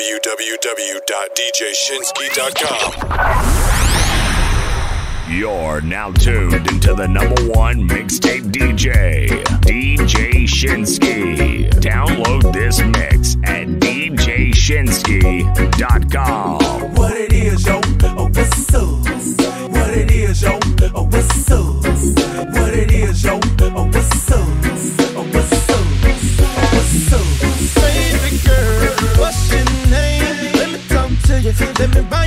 www.djshinsky.com. You're now tuned into the number one mixtape DJ, DJ Shinsky. Download this mix at djshinsky.com. What it is, yo? What's up? What it is, yo? a what's up? What it is, yo? a what's up? Living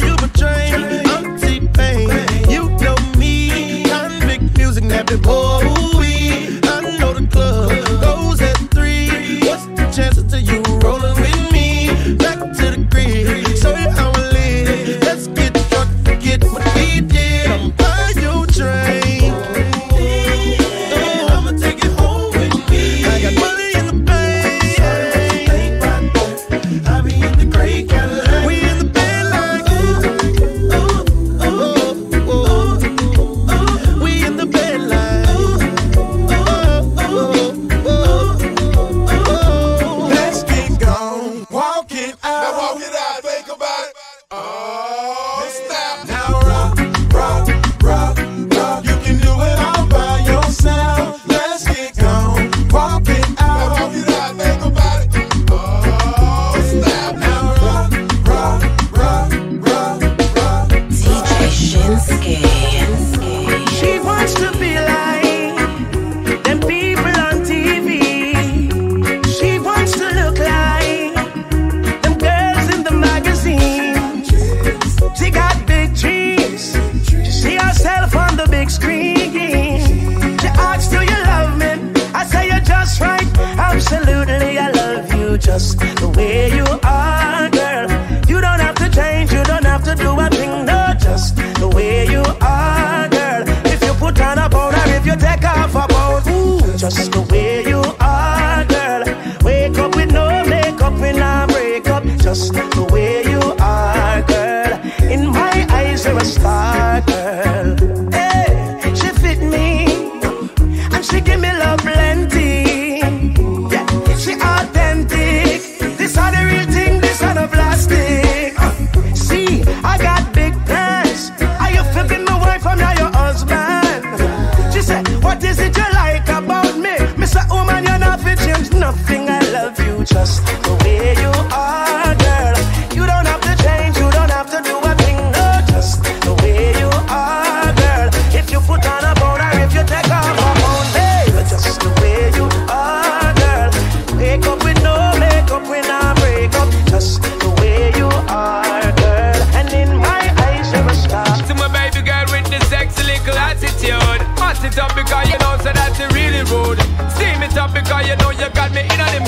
you betrayed. pain. You know me. Convict music. just the way you are, girl. In my eyes, you're a star, girl. Hey, she fit me, and she give me love plenty. Yeah, she authentic. This are the real thing, this are the plastic. Uh, see, I got big plans. Are you flipping my wife? I'm not your husband. She said, What is it you like about me? Mr. Woman, you're not fit, change nothing. I love you just. you got me in a the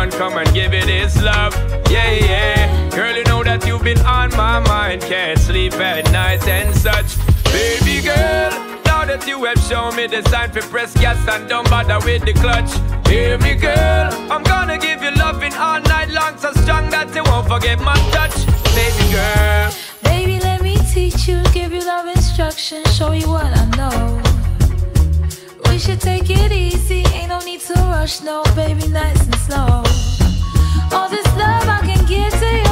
one, come and give it its love. Yeah, yeah. Girl, you know that you've been on my mind. Can't sleep at night and such. Baby girl, now that you have shown me the sign for press gas and don't bother with the clutch. Hear me, girl, I'm gonna give you loving all night long, so strong that you won't forget my touch. Baby girl, baby, let me teach you, give you love instruction, show you what I should take it easy. Ain't no need to rush, no, baby, nice and slow. All this love I can give to you.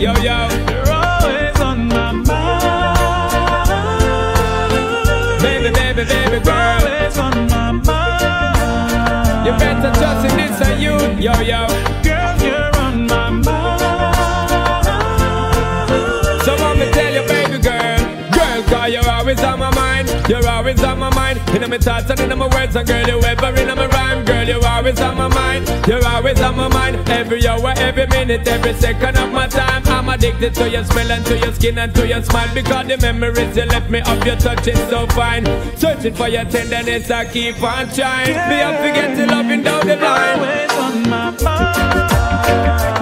Yo, yo. You're always on my mind. Baby, baby, baby girl. You're always on my mind. You better trust in this and you. Yo, yo. You're always on my mind. You're always on my mind. In my thoughts and in my words, and girl, you ever in my rhyme. Girl, you're always on my mind. You're always on my mind. Every hour, every minute, every second of my time. I'm addicted to your smell and to your skin and to your smile. Because the memories you left me of your touch is so fine. Searching for your tenderness, I keep on trying. Me, I forget to loving down the line. Always on my mind.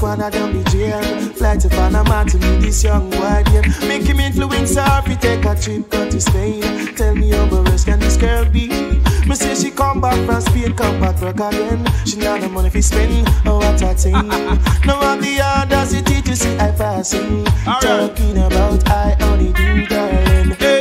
Squad I don't be jail. Fly to Panama to meet this young boy here. Make him influence her if he take a trip go to Spain. Tell me how rest can this girl be? Me say she come back from Spain, come back work again. She not the money fi spend, oh what a thing. no of the it to see I passing. Talking about I only do darling.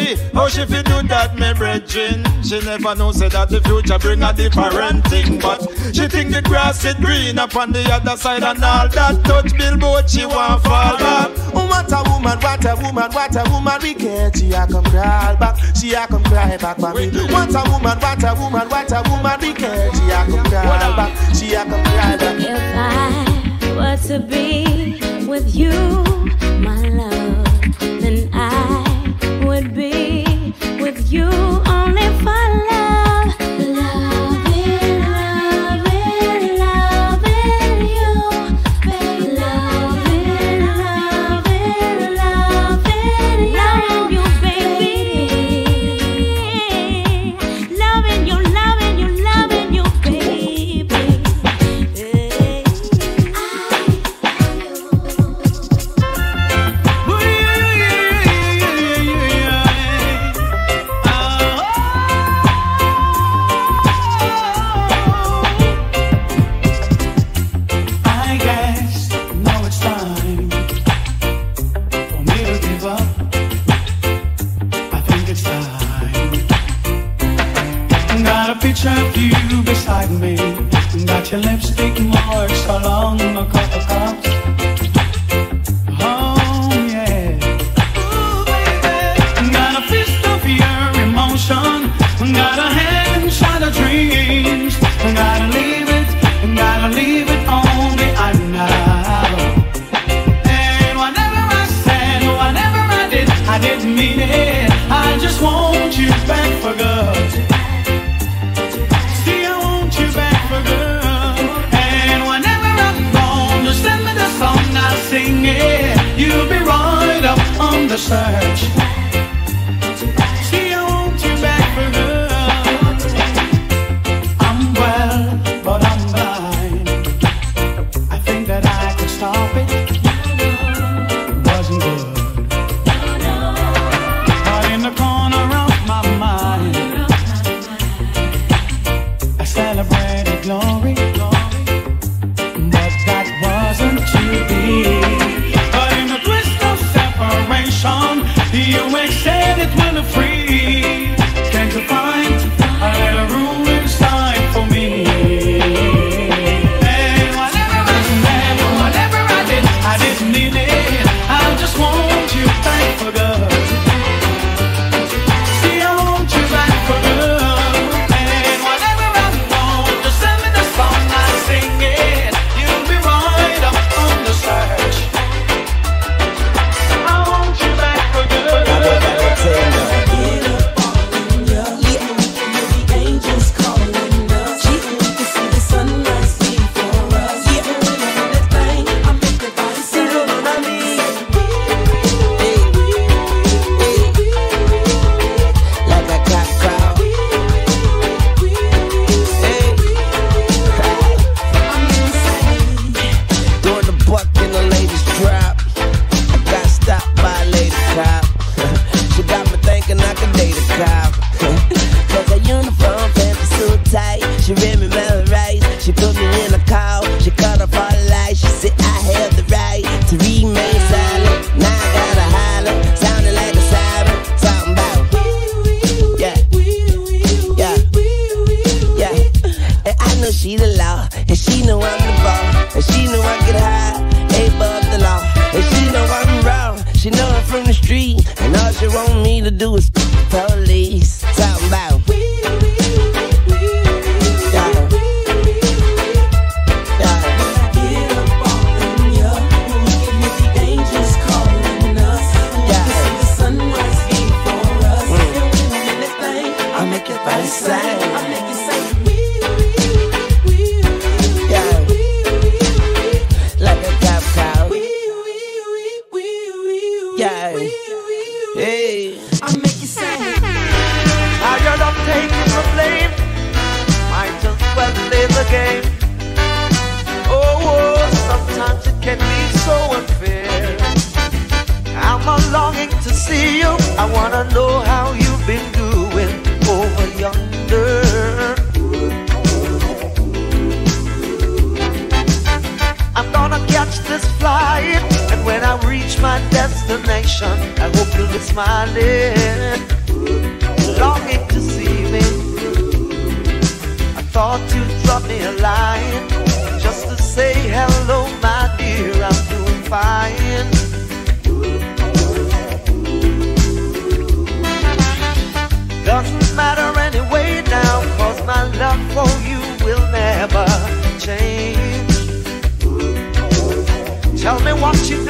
Hey, how she fi do that, me brethren? She never know say that the future bring a different thing, but she think the grass is green up on the other side and all that touch billboard she want fall back. Oh, what a woman, what a woman, what a woman we get. She a come crawl back, she a come cry back for me. What a woman, what a woman, what a woman we get. She a come crawl back, she a come cry back. If I were to be with you,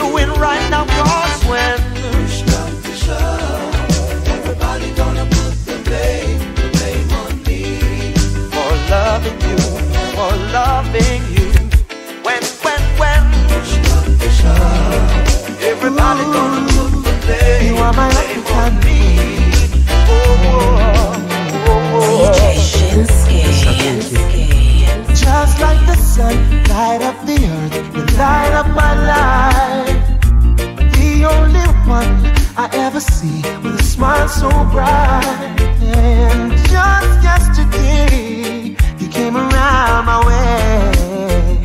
doing right now, cause when push comes to shove, everybody gonna put the blame, the blame on me for loving you, for loving you. When, when, when push comes to shove, everybody gonna put the blame, you are my. Oh, oh, oh, DJ Shinsky just like the sun, light up the earth, you light up my life the only one I ever see with a smile so bright. And just yesterday, you came around my way.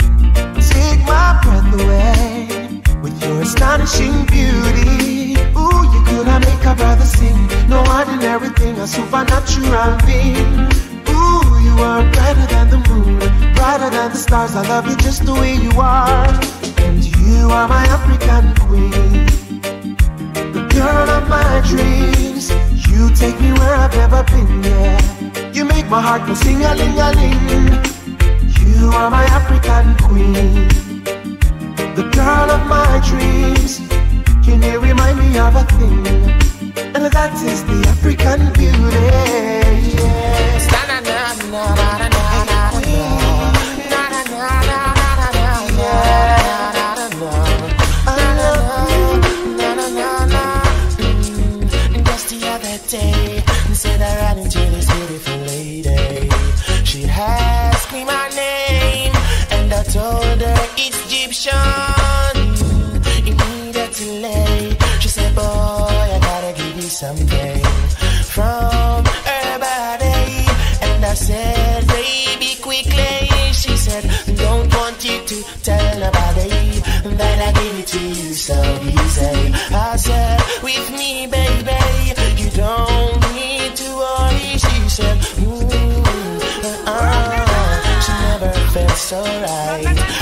Take my breath away with your astonishing beauty. Ooh, you could I make a brother sing. No ordinary thing, a supernatural being Ooh, you are brighter than the moon, brighter than the stars. I love you just the way you are, and you are my African queen girl of my dreams. You take me where I've ever been, yeah. You make my heart go sing a ling a ling. You are my African queen, the girl of my dreams. Can you remind me of a thing? And that is the African beauty. Yeah. alright.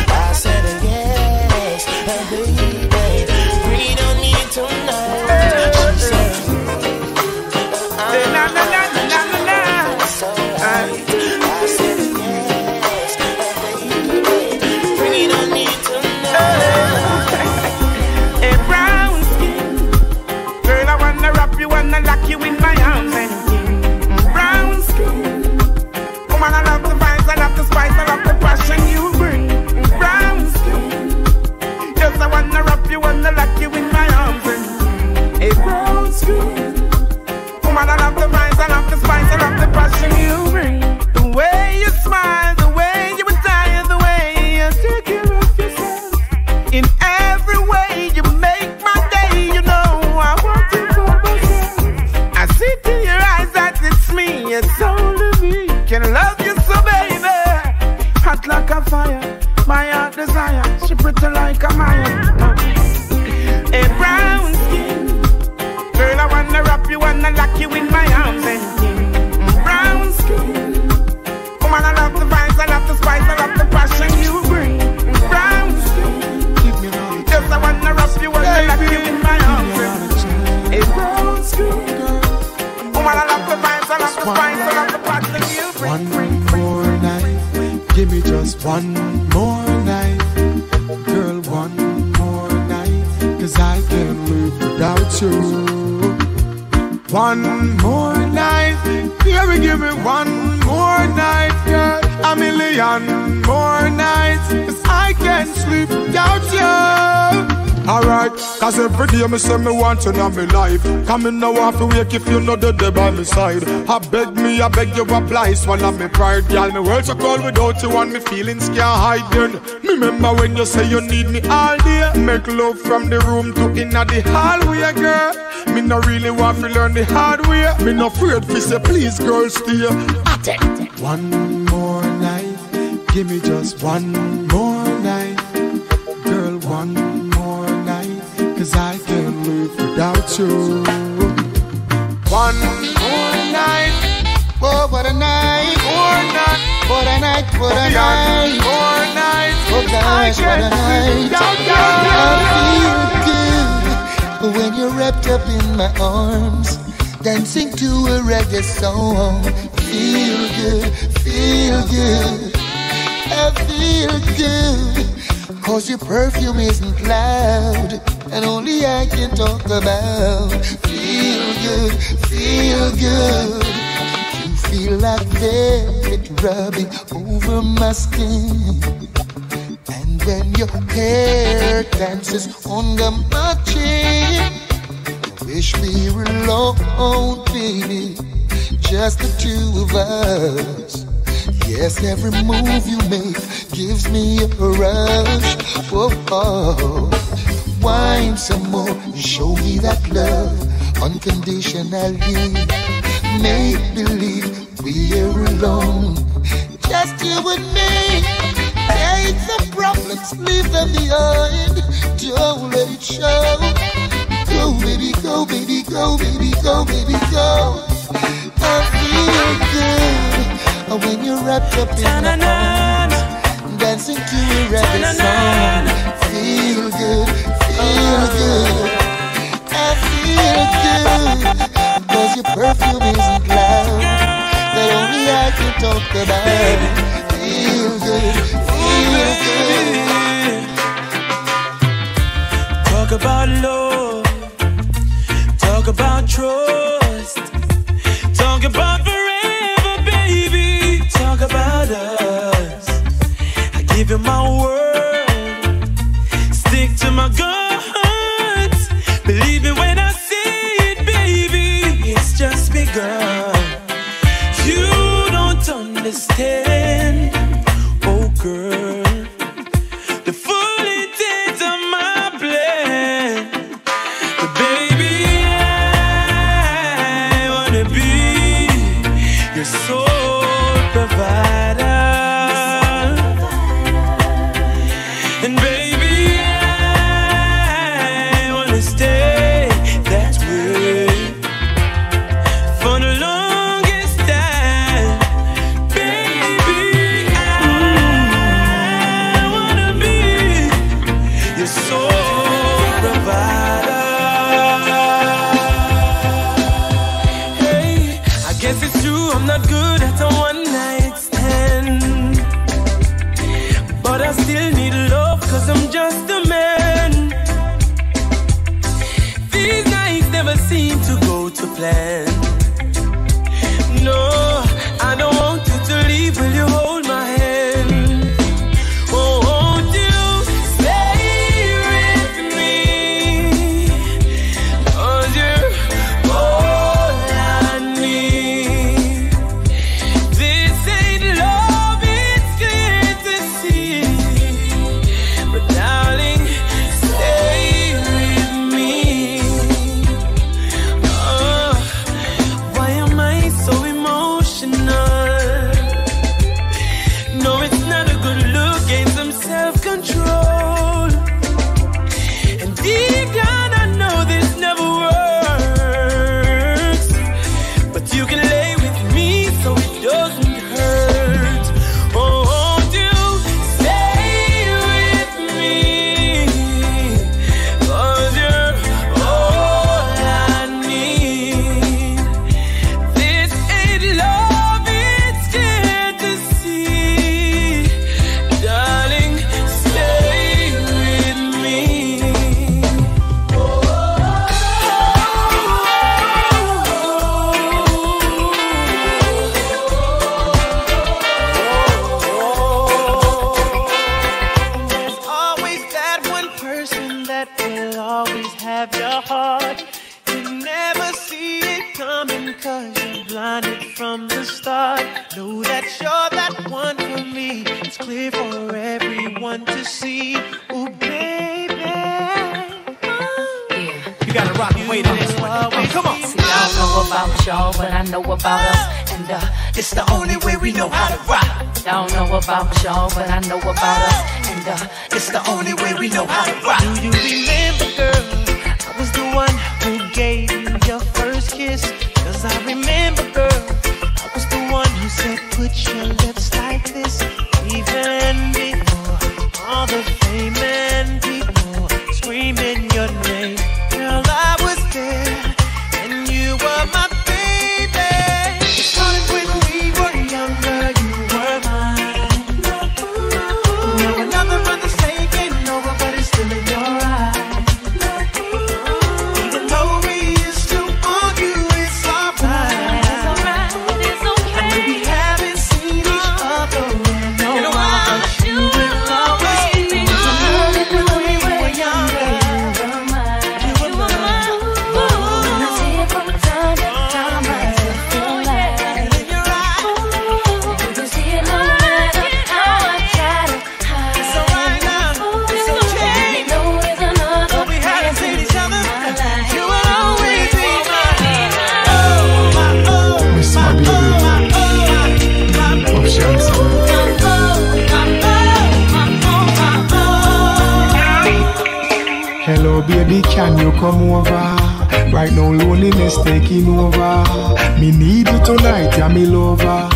One more night, girl. One more night, cause I can't live without you. One more night, baby, give me one more night, girl. A million more nights, cause I can't sleep without you. Alright, cause every day me say me want you in my life. Come in now off to wake if you know the day by my side. I beg me, I beg you apply, swallow me pride, girl. Me world so cold without you and me feelings can't hide. Then remember when you say you need me all day. Make love from the room to inna the hallway, girl. Me no really want to learn the hard way. Me no afraid to say please, girl, stay. One more night, give me just one more cause I can't live without you. One more night, Oh, what a night. more night, What a night. What a night. more night. Oh gosh, what a night. I feel good when you're wrapped up in my arms, dancing to a reggae song. Feel good, feel good. I feel good. Cause your perfume isn't loud, and only I can talk about. Feel good, feel good. You feel like velvet rubbing over my skin. And when your hair dances under my chin, I wish we were alone, baby, just the two of us. Yes, every move you make gives me a rush. Whoa, oh. Wine some more, show me that love unconditionally. Make believe we're alone, just you and me. Hate the problems, leave them behind. Don't let it show. Go, baby, go, baby, go, baby, go, baby, go. I feel good when you're wrapped up in my arms, dancing to a reggae song. Feel good, feel good. I feel good cause your perfume isn't loud. That only I can talk about. Feel good, feel good. Talk about love. Talk about trust. Talk about forever, baby. Talk about us. I give you my word. Stick to my guns. Hello, baby, can you come over? Right now, loneliness taking over. Me need you tonight, yeah, me lover.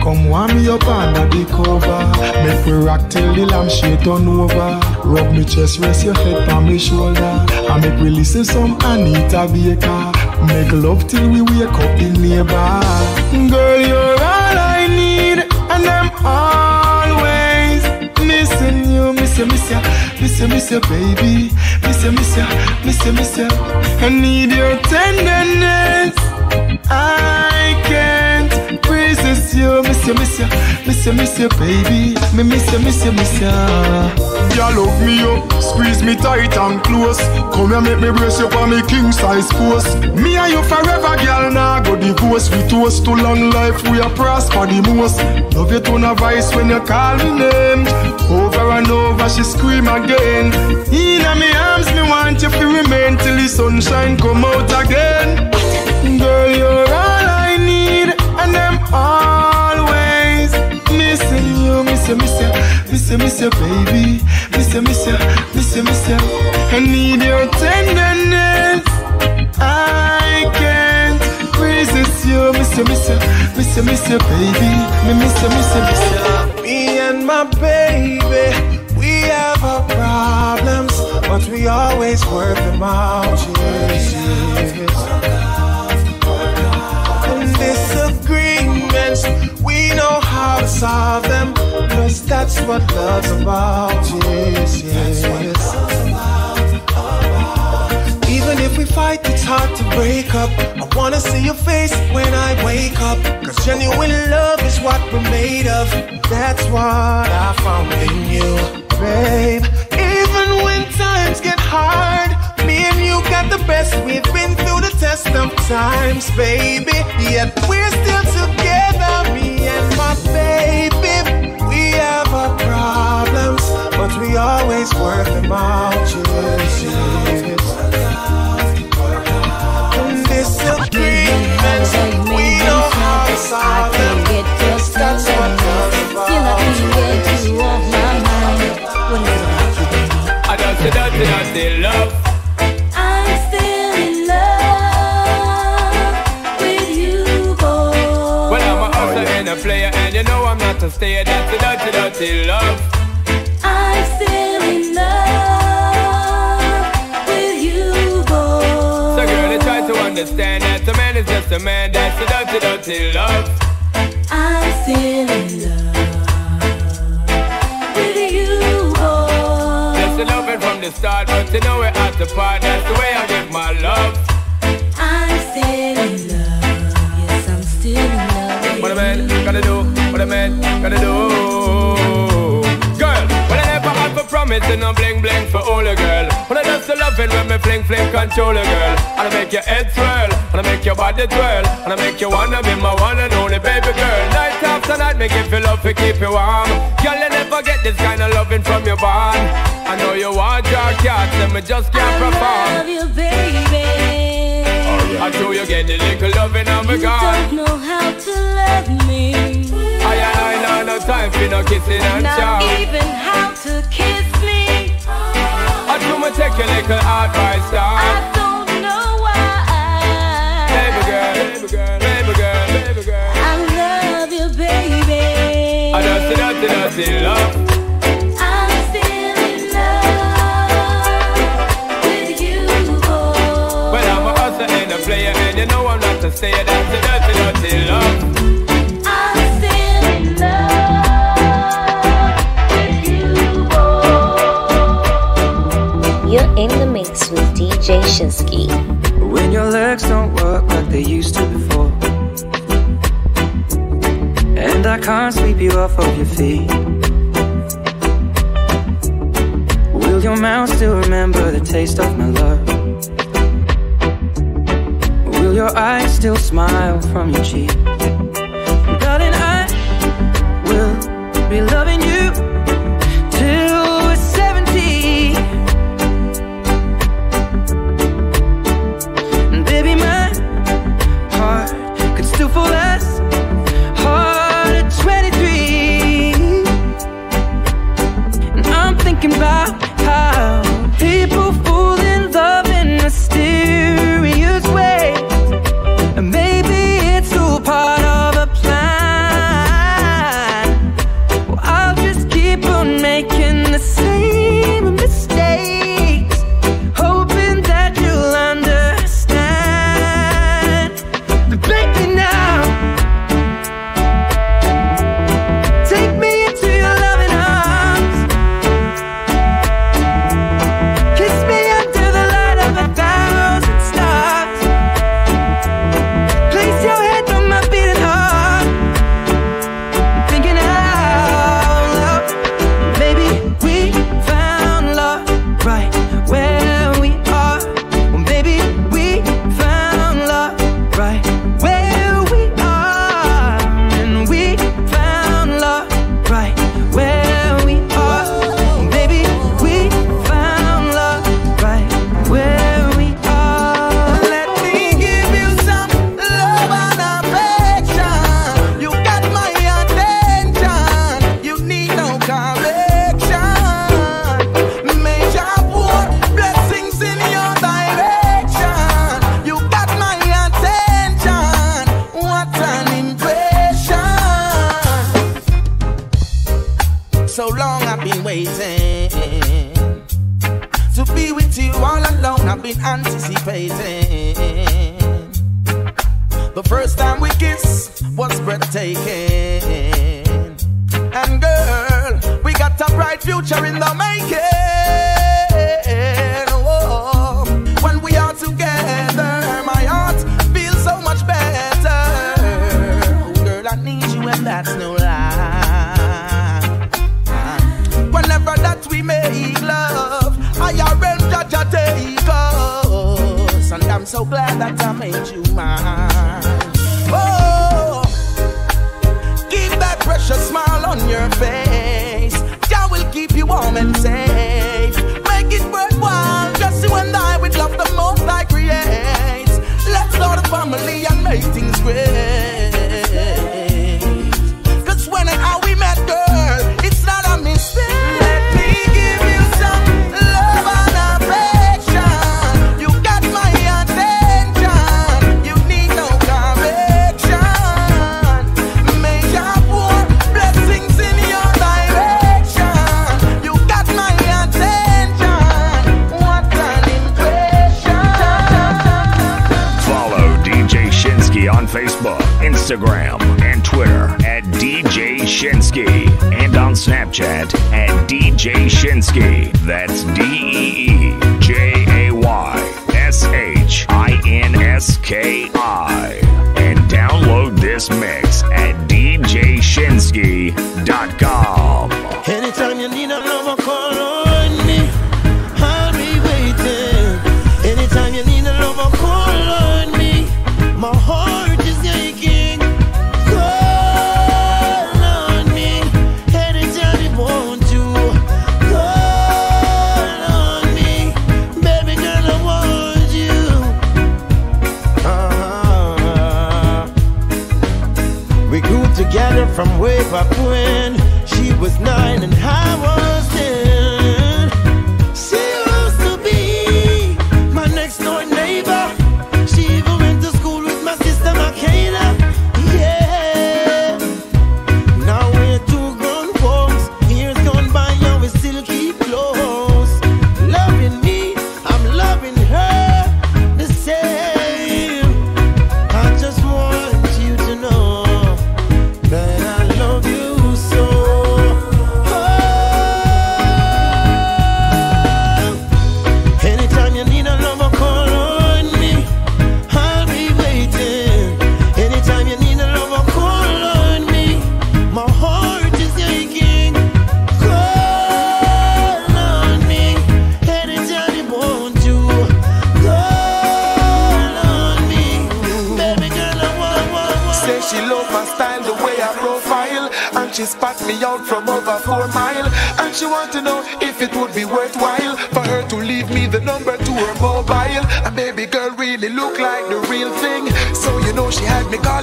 Come warm me up under the cover. Make we rock till the lampshade turn over. Rub me chest, rest your head on me shoulder. And make we listen some Anita Baker. Make love till we wake up the neighbor. Girl, you're all I need, and I'm always missing you, miss you, miss you, miss you, baby, miss you, miss you, miss you, miss you. I need your tenderness. I can't resist you, miss you, miss you, miss you, miss you, baby, me miss you, miss you, miss you. You love me up, squeeze me tight and close. Come here, make me brace you for me king size post. Me and you forever, girl. Now go divorce. We toast to long life. We are prosper the most. Love you tone of voice when you call me name. Oh, Over and over, she scream again. In me arms, me want you to remain till the sunshine come out again. Girl, you're all I need, and I'm always missing you, miss you, miss you, miss you, miss you, baby, miss you, miss you, miss you, miss you. I need your tenderness. I can't resist you, miss you, miss you, miss you, miss you, baby, me miss you, miss my baby, we have our problems, but we always work them out. Disagreements, we know how to solve them, cause that's what love's about. Yes, yes. Fight, it's hard to break up. I wanna see your face when I wake up. Cause genuine love is what we're made of. That's what I found in you, babe. Even when times get hard, me and you got the best. We've been through the test of times, baby. Yet we're still together, me and my baby. We have our problems, but we always work them out. Know I'm a the dirty, dirty love. I'm still in love with you, boy. So, girl, you try to understand that a man is just a man. That's the dirty, dirty love. I'm still in love with you, boy. Just the loving from the start, but you know we're at the part. That's the way I give my love. Gotta do. Girl, well I never had for promise and no bling bling for all a girl. When I just loving when me fling fling control a girl. And I make your head swirl, and I make your body twirl, and I make you wanna be my one and only baby girl. Night after night, make you feel love to keep you warm. Girl, you never get this kind of loving from your bond. I know you want your cat, and me just can't perform. I Love you, baby. I know you get the little loving on me You gone. don't know how to love me. Time for no kissing and Not chow. even how to kiss me. I do me take your little advice I down. don't know why. Baby girl, baby girl, baby girl, baby girl. I love you, baby. I love. I'm still in love with you, boy. Well, I'm a hustler and a player, and you know I'm not to stay. That's a dirty, dirty love. DJ When your legs don't work like they used to before. And I can't sweep you off of your feet. Will your mouth still remember the taste of my love? Will your eyes still smile from your cheek? Darling, I will be loving you till time we kissed was breathtaking. And girl, we got a bright future in the making.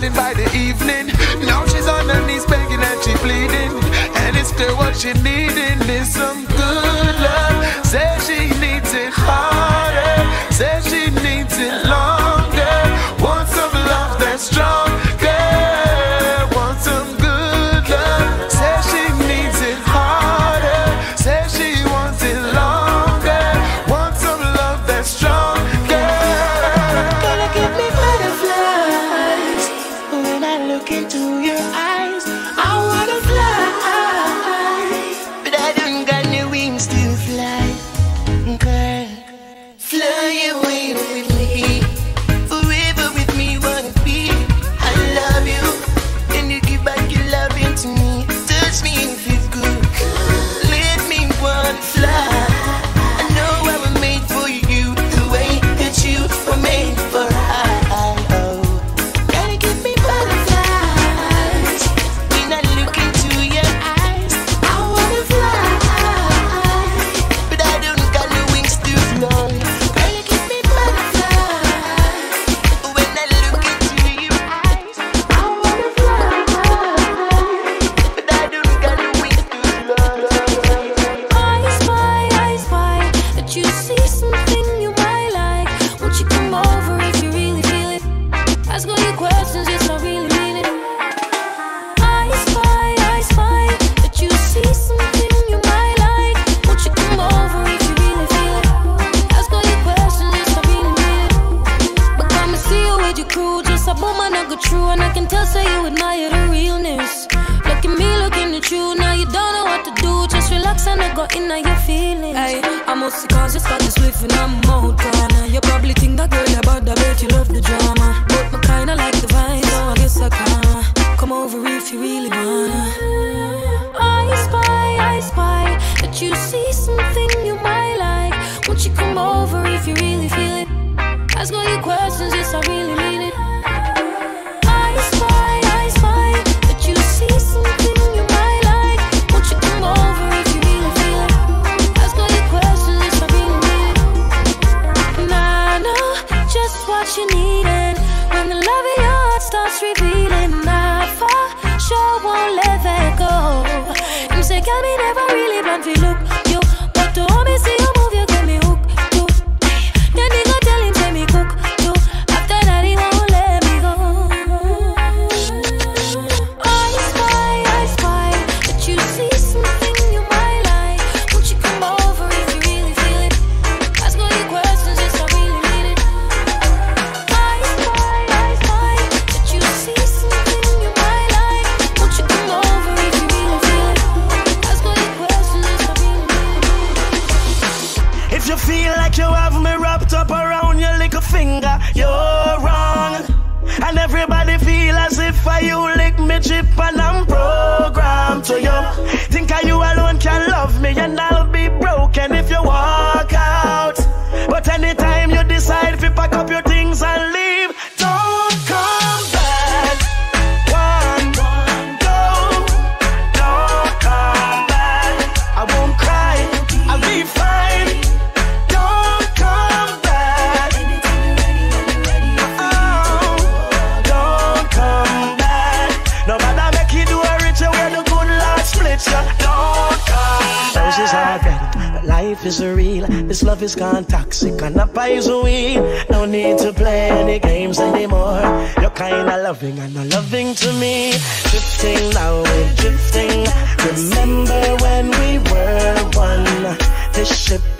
Calling by the is gone toxic and a poison weed. No need to play any games anymore. You're kinda loving and not loving to me. Drifting now, we're drifting. Remember when we were one? This ship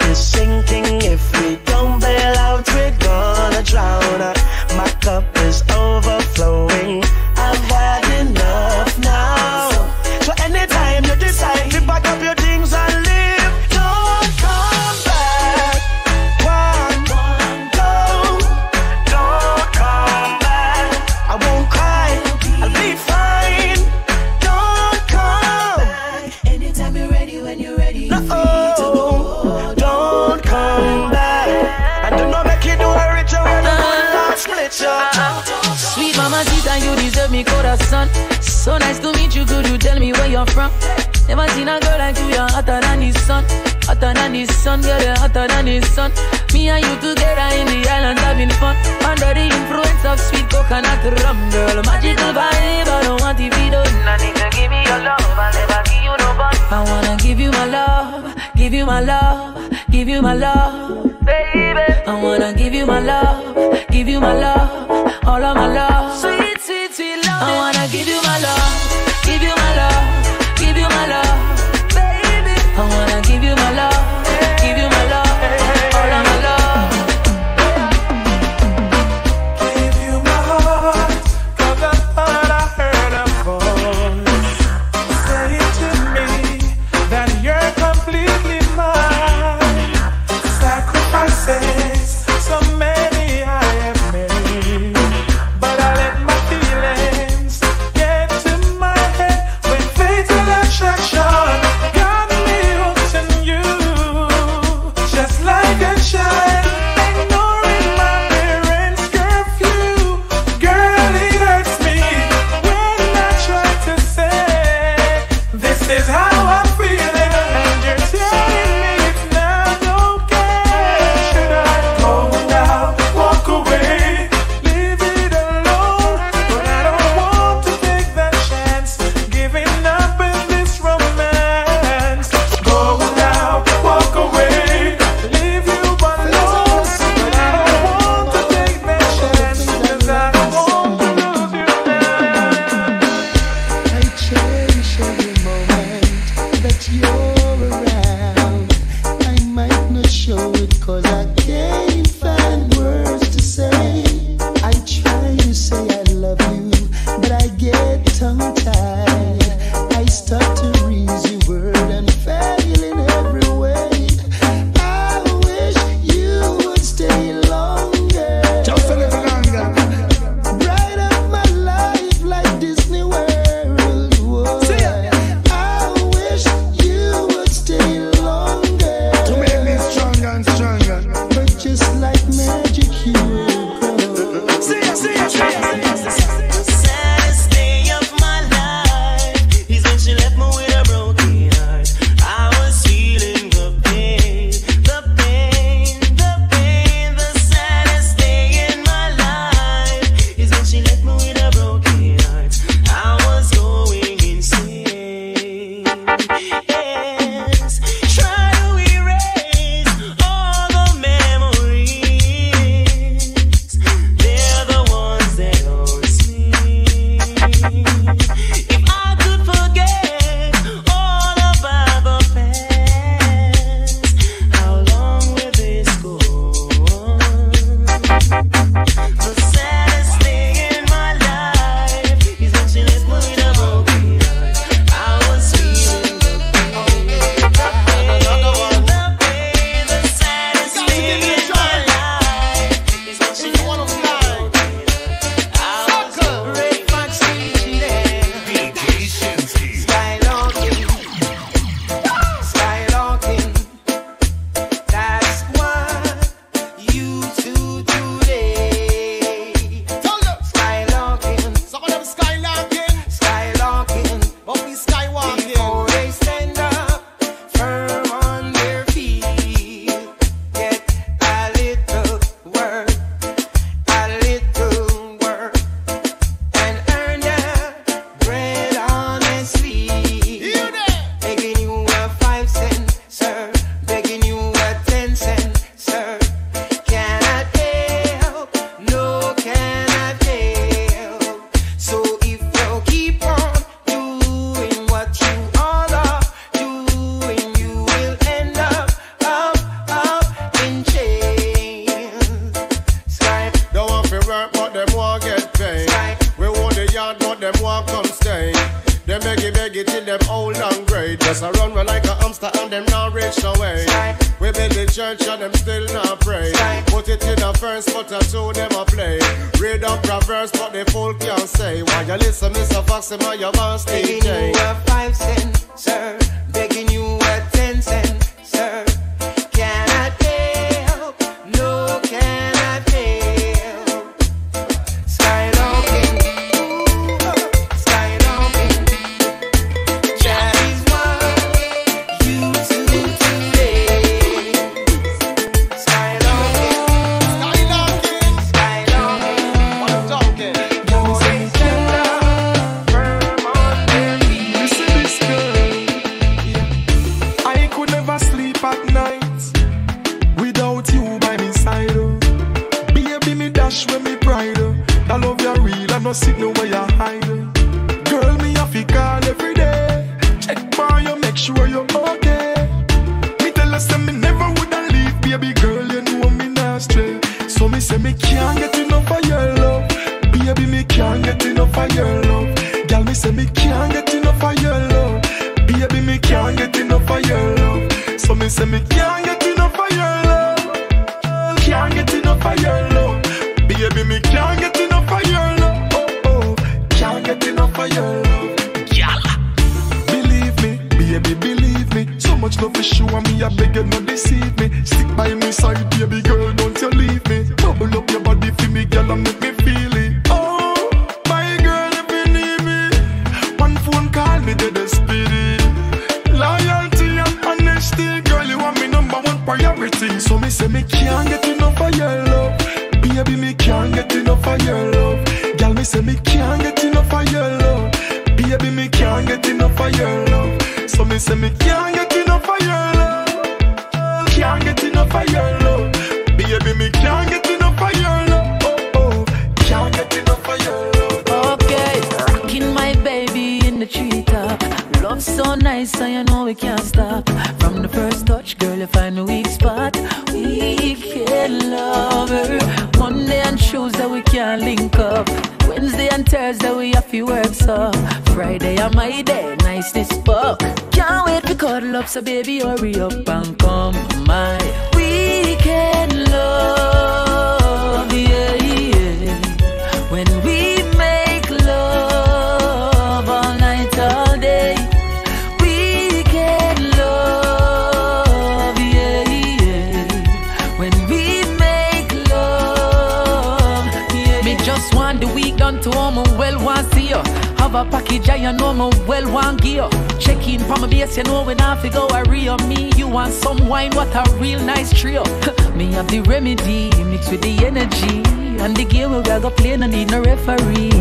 just want the week done to all my well want see you. Have a package, I you know my well want gear. Check in from my base, you know when I fi go a real me. You want some wine, what a real nice trio. me have the remedy, mixed with the energy. And the game we go play, no need no referee.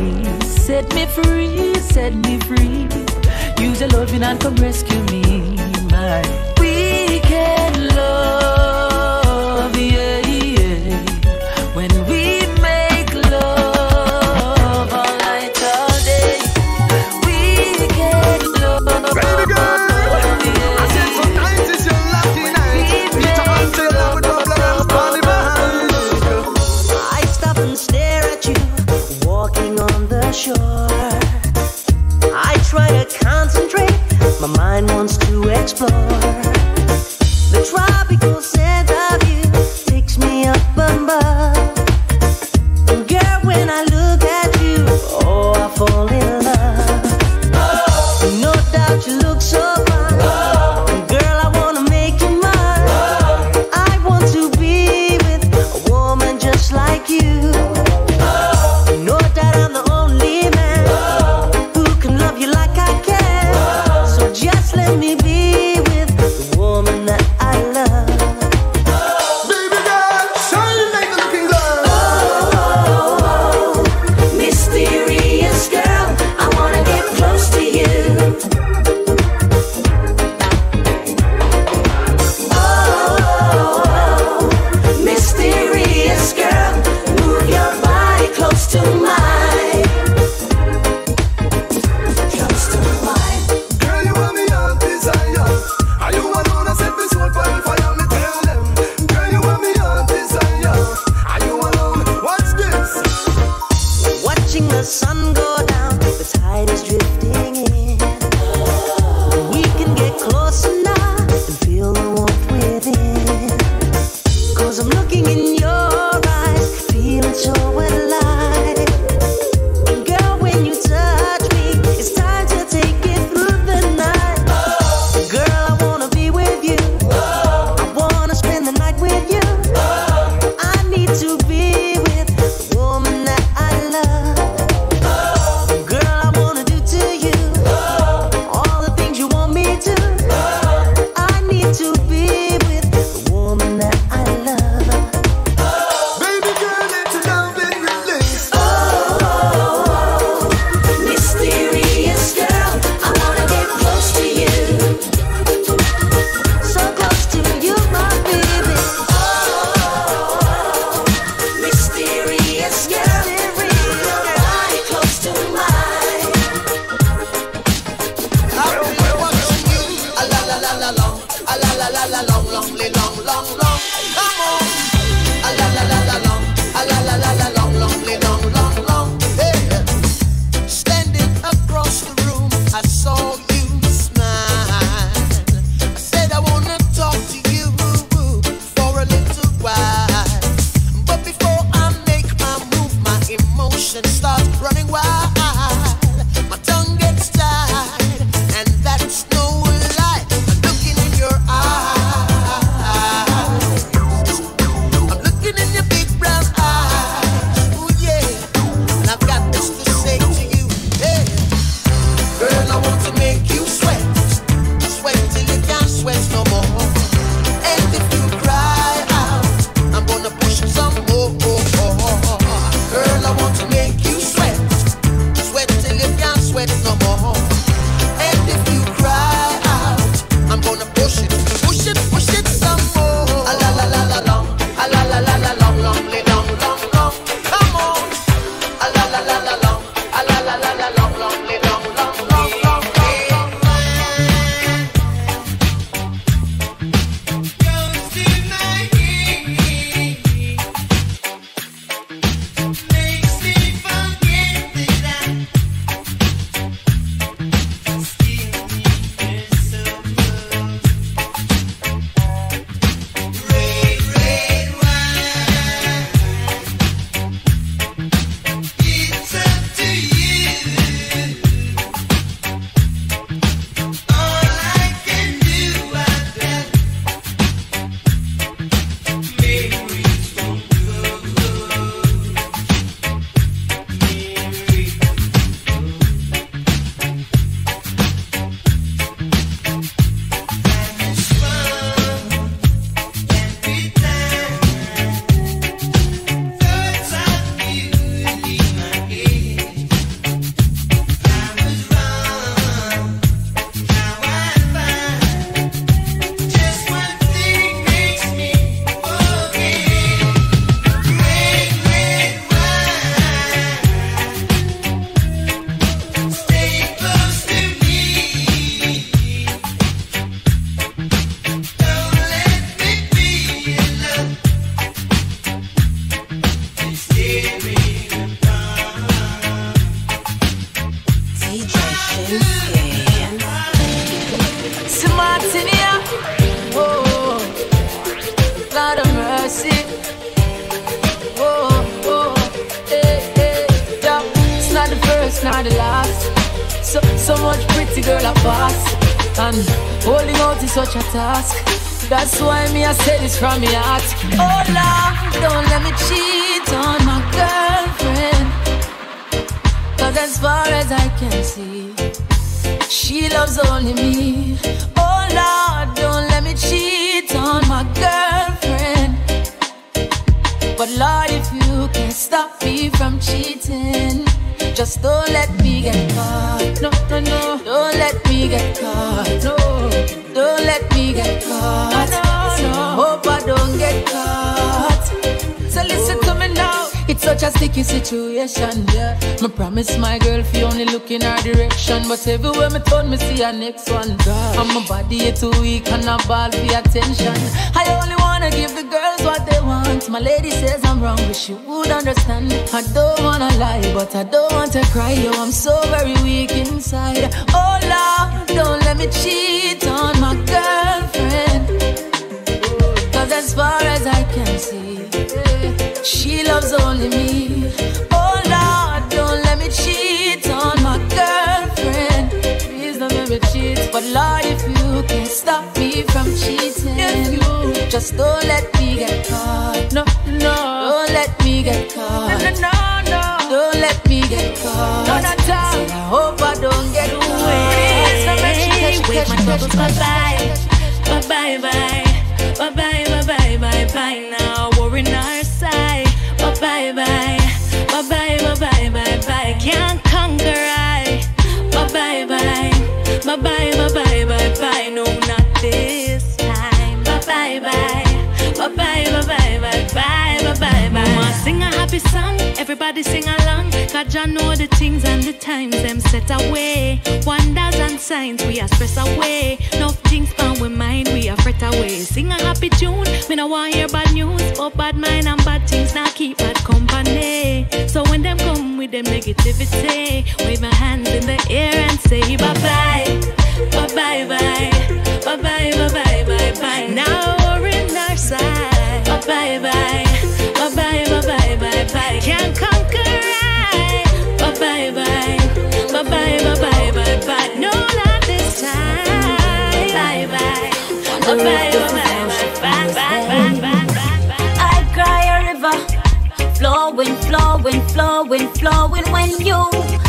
Set me free, set me free. Use your loving and come rescue me, my. explore. Cause I'm looking in No, don't let me get caught. No, no. Hope I don't get caught. So listen to me now. It's such a sticky situation, yeah. Me promise my girl if you only look in her direction, but everywhere me turn, me see her next one. And my body is too weak and I ball for attention. I only want wanna give the girls what they want. My lady says I'm wrong, but she would understand. I don't wanna lie, but I don't want to cry. Yo, I'm so very weak inside. Oh Lord, don't let me cheat on my girlfriend. Cause as far as I can see, she loves only me. Oh Lord, don't let me cheat on my girlfriend. Please don't let me cheat, but Lord, if you can stop me from cheating, if you just don't let me get caught. No, no, don't let me get caught. No, no, no, no. don't let me get caught. No, not at all. I hope I don't get away. So make she catch, my troubles. Bye bye, bye bye bye. Bye bye, bye bye, bye now. War in our side. Bye bye, bye. Bye bye, bye bye, bye. Can't conquer I. Bye bye, bye bye, bye Bye bye, bye. Bye bye, bye bye, bye bye, bye. Mama sing a happy song, everybody sing along. Cause Jah know the things and the times them set away. Wonders and signs we are stress away. No things found we mind we are fret away. Sing a happy tune, me no want hear bad news. But bad mind and bad things now keep bad company. So when them come with them negativity, wave my hands in the air and say bye, bye bye bye, bye bye bye. Bye bye bye bye bye bye. Can't conquer I. Bye bye bye. Bye bye bye bye bye. No, this time. Bye. Bye bye bye bye bye bye bye. I cry a river, flowing, flowing, flowing, flowing when you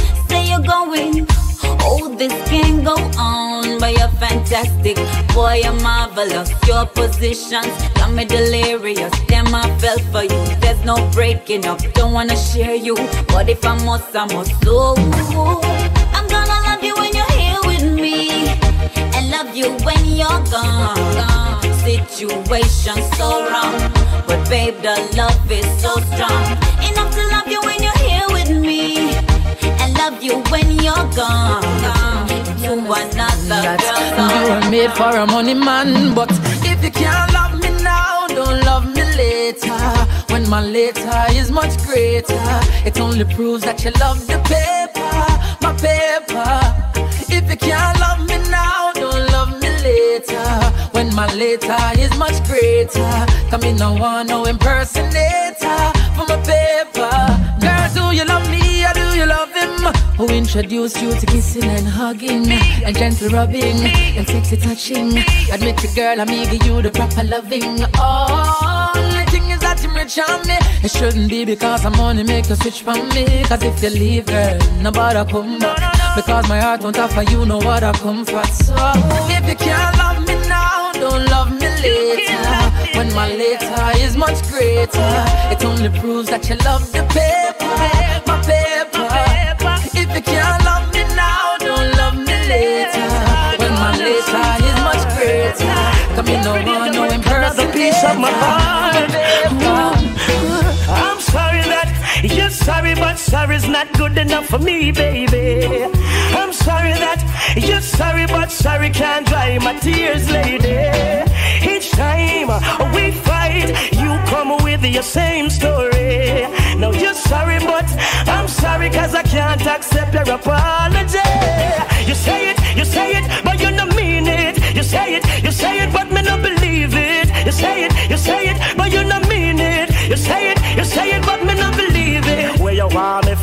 this can go on. But you're fantastic, boy, you're marvelous. Your positions got me delirious. Damn, I fell for you. There's no breaking up. Don't wanna share you, but if I must, I must. So I'm gonna love you when you're here with me, and love you when you're gone. Situation so wrong, but babe, the love is so strong. Enough to love you when you're here with me, and love you when you're gone. Another girl. You were made for a money man, but if you can't love me now, don't love me later. When my later is much greater, it only proves that you love the paper, my paper. If you can't love me now, don't love me later. When my later is much greater, come in, no one, no impersonator for my paper. Girl, do you love me Who introduced you to kissing and hugging and gentle rubbing and sexy touching? Admit the girl, I'm give you the proper loving. The thing is that you rich on me. It shouldn't be because I'm money make you switch from me. Cause if you leave, girl, nobody come back. Because my heart won't offer you know what I come for. So if you can't love me now, don't love me later. When my later is much greater, it only proves that you love the paper, my paper. You can't love me now, don't love me later. When my later is much no no piece of my heart. I'm sorry that you're sorry, but sorry's not good enough for me, baby. I'm sorry that you're sorry, but sorry can't dry my tears, lady. Each time we fight, come with your same story. Now you're sorry, but I'm sorry, cause I can't accept your apology. You say it, you say it, but you don't mean it. You say it, you say it, but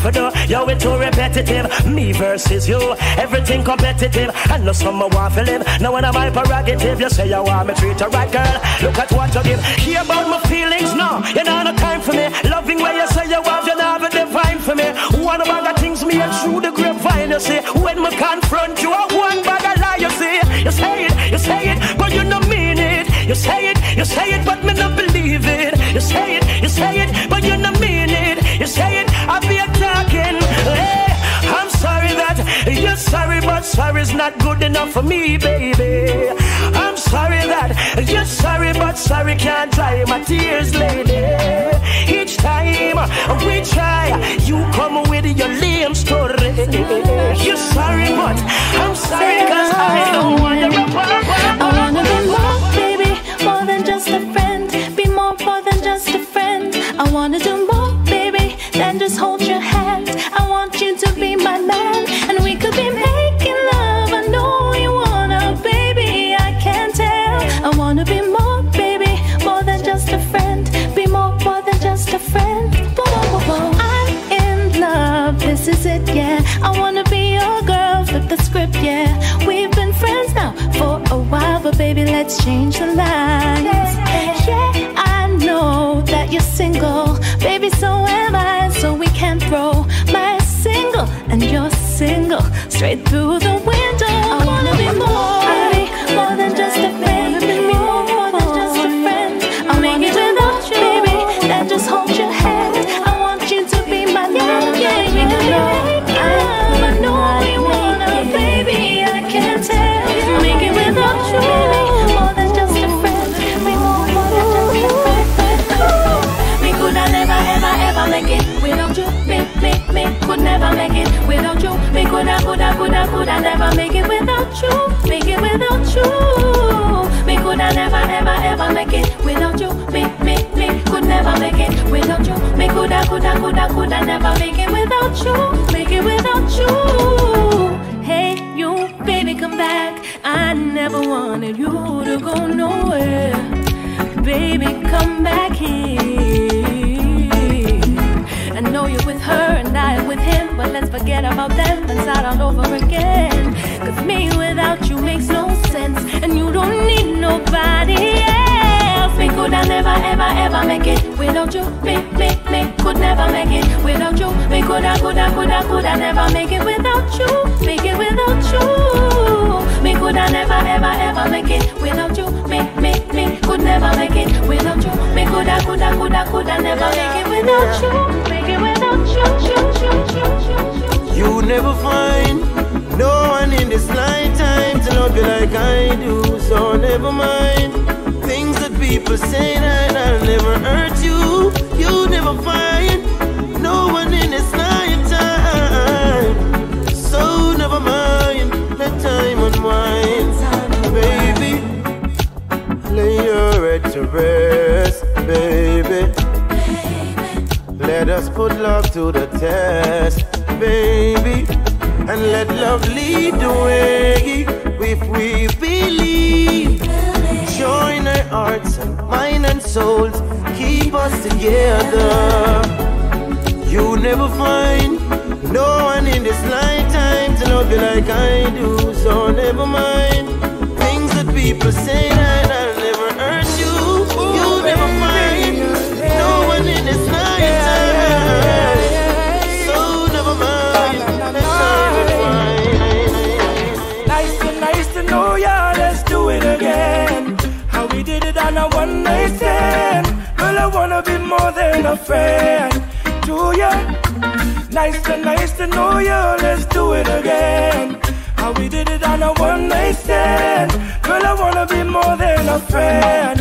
for do? Yo, too repetitive. Me versus you, everything competitive. I know some want to live. Now when I'm my prerogative, you say you want me treat you right, girl. Look at what you give. Hear about my feelings, no. You know no time for me. Loving where you say you have, you know a divine for me. One of the things me and through the grapevine, you see. When me confront you, I one bag of lie, you see. You say it, you say it, but you don't mean it. You say it, you say it, but me not believe it. You say it, sorry's not good enough for me, baby. I'm sorry that you're sorry, but sorry can't dry my tears, lady. Each time we try, you come with your lame story. You're sorry, but I'm sorry, cause I don't want your I wanna be more, baby, more than just a friend. Be more, more than just a friend. I wanna do exchange the lines. Yeah, I know that you're single, baby. So am I. So we can throw my single and your single straight through the coulda never make it without you. Make it without you. Me coulda never, ever, ever make it without you. Me, me, me could never make it without you. Me coulda, coulda, coulda, coulda never make it without you. Make it without you. Hey, you, baby, come back. I never wanted you to go nowhere. Baby, come back here. I know you're with her and I am with him, but let's forget about them and start all over again. Cause me without you makes no sense, and you don't need nobody else. Me coulda never, ever, ever make it without you. Me, me, me could never make it without you. Me coulda, coulda, coulda, coulda never make it without you. Make it without you. Me coulda never, ever, ever make it without you. Me, me, me could never make it without you. Me coulda, coulda, coulda, coulda never make it without you. Make it without you. You, never find no one in this lifetime to love you like I do. So never mind things that people say that I'll never hurt you. You never find no one in this lifetime. So never mind, let time unwind, baby. Lay your head to rest, baby. Let us put love to the test, baby. And let love lead the way if we believe. Join our hearts, mind, and souls, keep us together. You never find no one in this lifetime to love you like I do. So never mind things that people say that more than a friend to you. Nice to nice to know you. let's do it again. How we did it on a one night stand. Girl, I wanna be more than a friend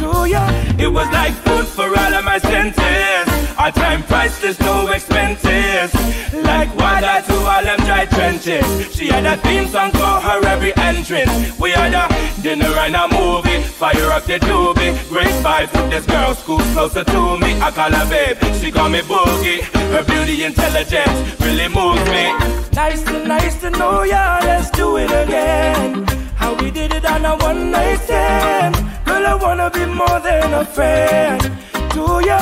to you. It was like food for all of my senses. Our time priceless, no expenses. Like water to all them dry trenches. She had a theme song for her every entrance. We had a dinner and a movie. Fire up the doobie. Great with this girl, school closer to me. I call her babe, she call me boogie. Her beauty, intelligence really moves me. Nice to nice to know ya, let's do it again. How we did it on a one night stand. Girl, I wanna be more than a friend to ya.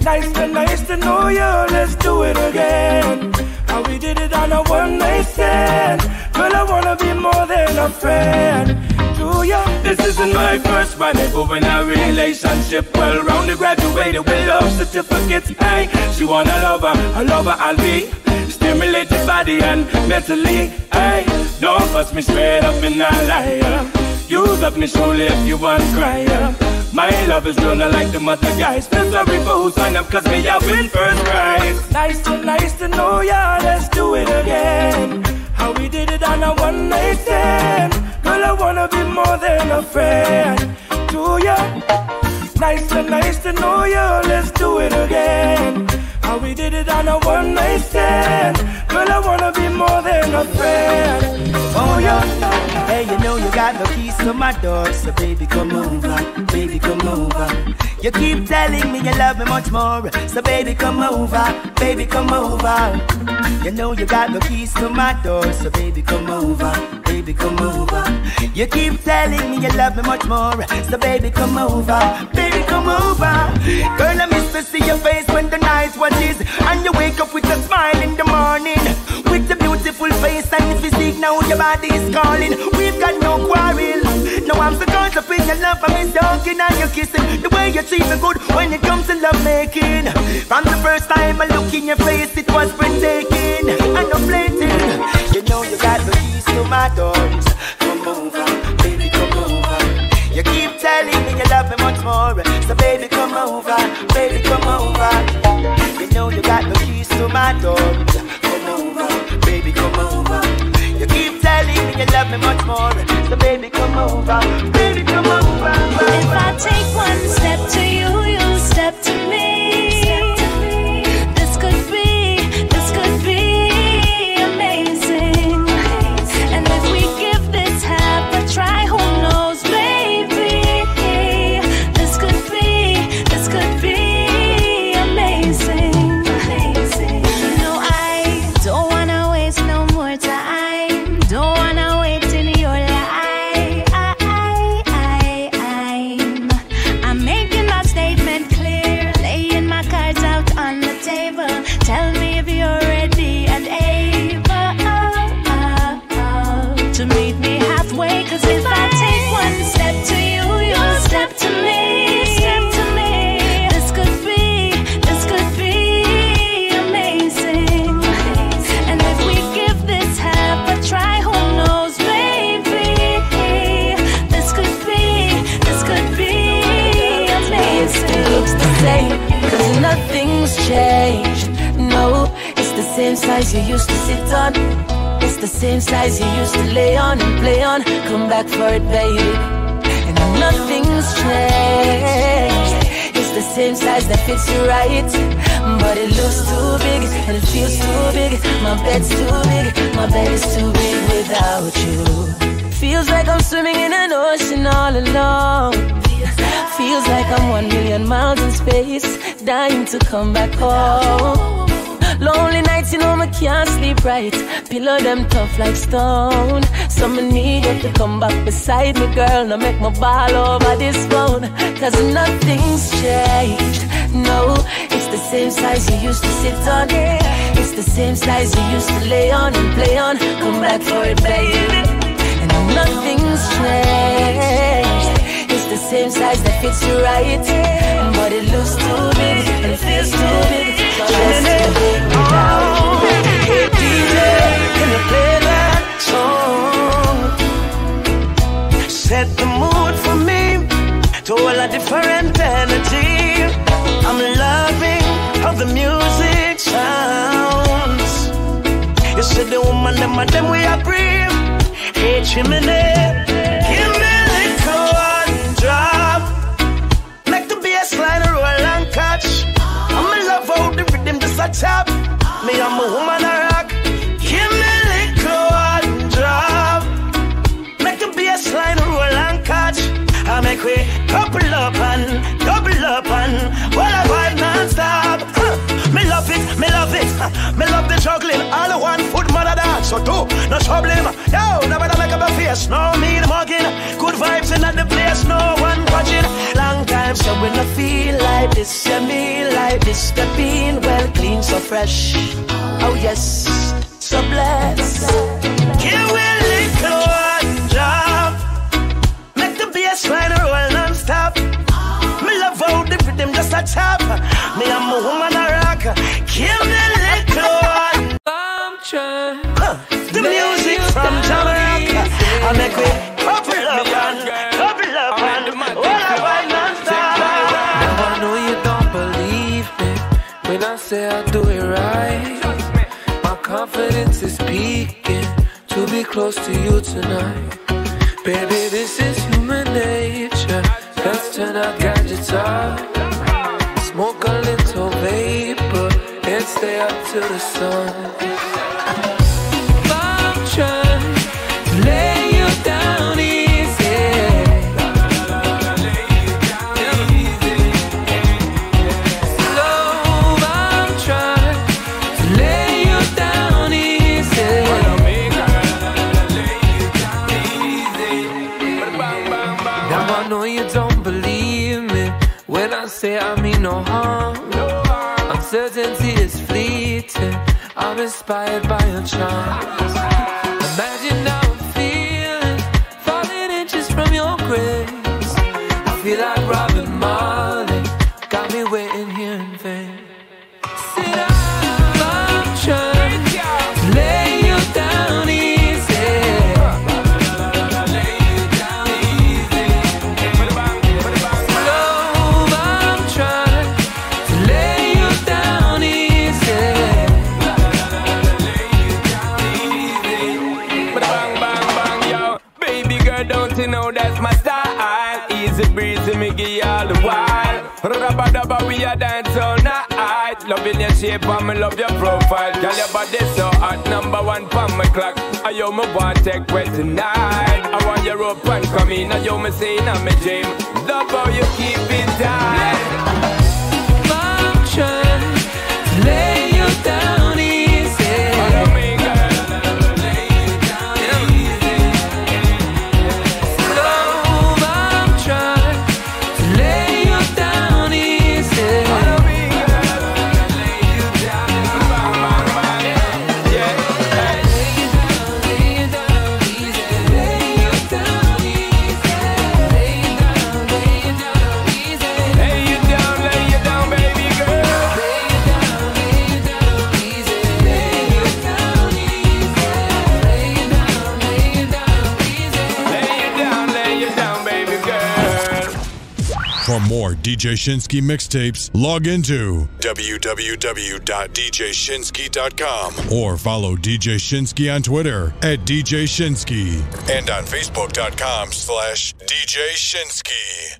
Nice to nice to know ya, let's do it again. How we did it on a one night stand. Girl, I wanna be more than a friend to. This isn't my first rendezvous in a relationship. Well rounded, graduated with love certificates. Hey, she want a lover, a lover I'll be. Stimulated body and mentally. Hey, don't fuss me straight up in a liar. You love me surely if you want cry. My love is not like the mother guys. Feel sorry for who sign up, cause me I win first prize. Nice to nice to know ya, let's do it again. How we did it on a one night stand. Girl, I wanna be more than a friend to ya. Nice to nice to know ya, let's do it again. We did it on a one night stand. Girl, I wanna be more than a friend. Oh yeah. Hey, you know you got the keys to my door, so baby come over, baby come over. You keep telling me you love me much more, so baby come over, baby come over. You know you got the keys to my door, so baby come over, baby come over. You keep telling me you love me much more, so baby come over, baby come over. Girl, I miss to see your face when the night and you wake up with a smile in the morning, with the beautiful face and physique. Now your body is calling. We've got no quarrel. No, I'm so your love, I miss talking and your kissing. The way you treat me good when it comes to love making. From the first time I look in your face, it was breathtaking and no flating. You know you got the keys to my doors. Come over, baby, come over. You keep telling me you love me much more. So baby, come over. Doors. Come over, baby, come over. You keep telling me you love me much more. So baby, come over, baby, come over. If I take one For it, baby. And nothing's changed. It's the same size that fits you right. But it looks too big and it feels too big. My bed's too big, my bed is too big without you. Feels like I'm swimming in an ocean all alone. Feels like I'm one million miles in space, dying to come back home. Lonely nights, you know, me can't sleep right. Pillow them tough like stone. So me need you to come back beside me, girl. Now make my ball over this phone. Cause nothing's changed. No, it's the same size you used to sit on. It's the same size you used to lay on and play on. Come back for it, baby. And nothing's changed. It's the same size that fits you right. But it looks too big woman, them and them we are brave. Hey chimney, give me a little one drop. Make the bass line roll and catch. I'm in love how the rhythm just a tap. Me love the juggling. All one foot mother dance. So do no trouble him. Yo, never make up a face. No me the mugging. Good vibes in the place. No one watching. Long time so when I feel like this, yeah me like this. The being well clean, so fresh. Oh yes, so blessed. Give a little one drop. Make the bass line roll non-stop. Me love how the rhythm just a tap. Me I'm a woman a rock. Give me I make we couple up and couple up and all I want non-stop. Now I know you don't believe me when I say I do it right. My confidence is peaking to be close to you tonight. Baby, this is human nature. Let's turn our gadgets off. Smoke a little vapor and stay up till the sun. Say I mean no harm. Uncertainty is fleeting. I'm inspired by your charms. Imagine shape and me love your profile. Girl, your body so hot, number one pon my clock. I yo me want take wet tonight. I want your rope and come in. I yo me say in my dream. Love how you keep it tight. To lay you down DJ Shinski mixtapes, log into www.djshinski.com or follow DJ Shinski on Twitter at DJ Shinski and on Facebook.com slash DJ Shinski.